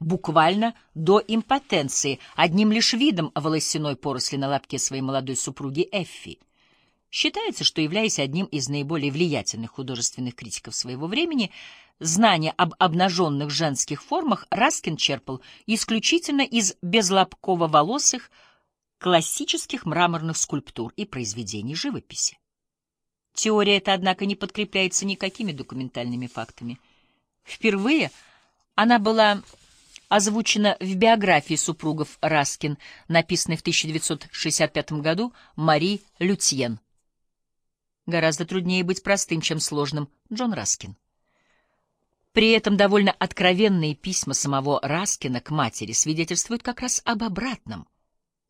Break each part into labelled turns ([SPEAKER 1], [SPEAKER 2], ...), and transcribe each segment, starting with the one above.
[SPEAKER 1] буквально до импотенции, одним лишь видом волосяной поросли на лобке своей молодой супруги Эффи. Считается, что, являясь одним из наиболее влиятельных художественных критиков своего времени, знания об обнаженных женских формах Раскин черпал исключительно из безлобково-волосых классических мраморных скульптур и произведений живописи. Теория эта, однако, не подкрепляется никакими документальными фактами. Впервые она была озвучена в биографии супругов Раскин, написанной в 1965 году Мари Лютьен. Гораздо труднее быть простым, чем сложным, Джон Раскин. При этом довольно откровенные письма самого Раскина к матери свидетельствуют как раз об обратном.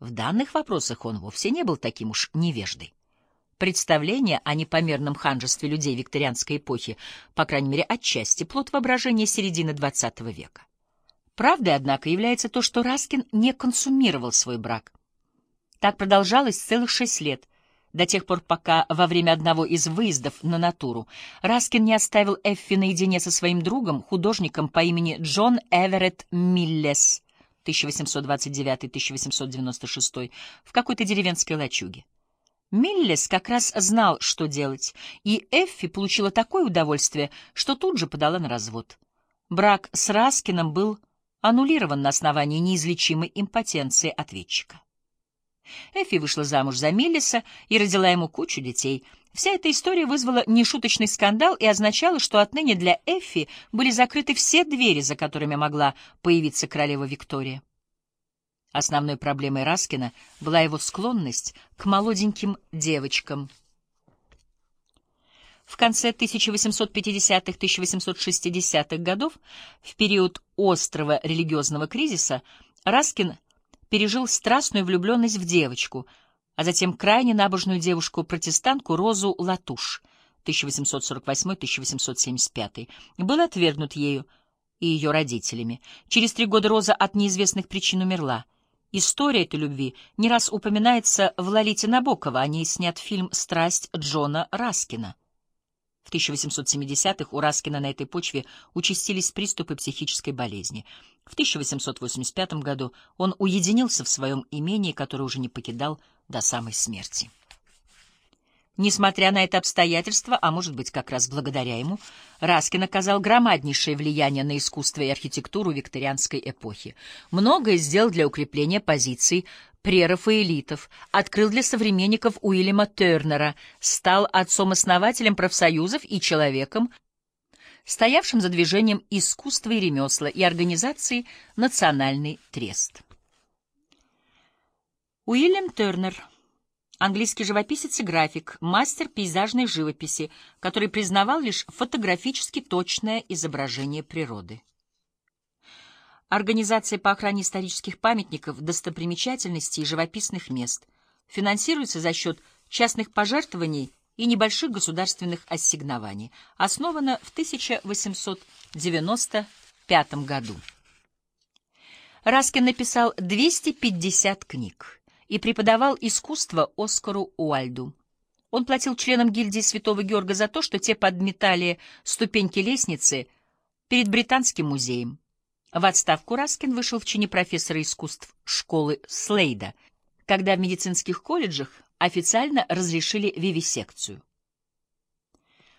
[SPEAKER 1] В данных вопросах он вовсе не был таким уж невеждой. Представление о непомерном ханжестве людей викторианской эпохи, по крайней мере, отчасти плод воображения середины XX века. Правдой, однако, является то, что Раскин не консумировал свой брак. Так продолжалось целых шесть лет, до тех пор, пока во время одного из выездов на натуру Раскин не оставил Эффи наедине со своим другом, художником по имени Джон Эверетт Миллес 1829-1896 в какой-то деревенской лачуге. Миллес как раз знал, что делать, и Эффи получила такое удовольствие, что тут же подала на развод. Брак с Раскиным был аннулирован на основании неизлечимой импотенции ответчика. Эффи вышла замуж за Миллиса и родила ему кучу детей. Вся эта история вызвала нешуточный скандал и означала, что отныне для Эффи были закрыты все двери, за которыми могла появиться королева Виктория. Основной проблемой Раскина была его склонность к молоденьким девочкам. В конце 1850-1860-х годов, в период острого религиозного кризиса, Раскин пережил страстную влюбленность в девочку, а затем крайне набожную девушку-протестантку Розу Латуш 1848-1875, был отвергнут ею и ее родителями. Через три года Роза от неизвестных причин умерла. История этой любви не раз упоминается в «Лолите Набокова», о ней снят фильм «Страсть» Джона Раскина. В 1870-х у Раскина на этой почве участились приступы психической болезни. В 1885 году он уединился в своем имении, которое уже не покидал до самой смерти. Несмотря на это обстоятельство, а может быть как раз благодаря ему, Раскин оказал громаднейшее влияние на искусство и архитектуру викторианской эпохи. Многое сделал для укрепления позиций прерафаэлитов, открыл для современников Уильяма Тернера, стал отцом-основателем профсоюзов и человеком, стоявшим за движением искусства и ремесла и организацией «Национальный трест». Уильям Тернер – Английский живописец и график, мастер пейзажной живописи, который признавал лишь фотографически точное изображение природы. Организация по охране исторических памятников, достопримечательностей и живописных мест финансируется за счет частных пожертвований и небольших государственных ассигнований. Основана в 1895 году. Раскин написал 250 книг и преподавал искусство Оскару Уальду. Он платил членам гильдии Святого Георга за то, что те подметали ступеньки лестницы перед Британским музеем. В отставку Раскин вышел в чине профессора искусств школы Слейда, когда в медицинских колледжах официально разрешили вивисекцию.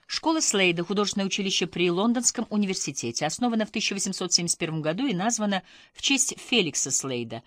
[SPEAKER 1] Школа Слейда, художественное училище при Лондонском университете, основана в 1871 году и названа в честь Феликса Слейда,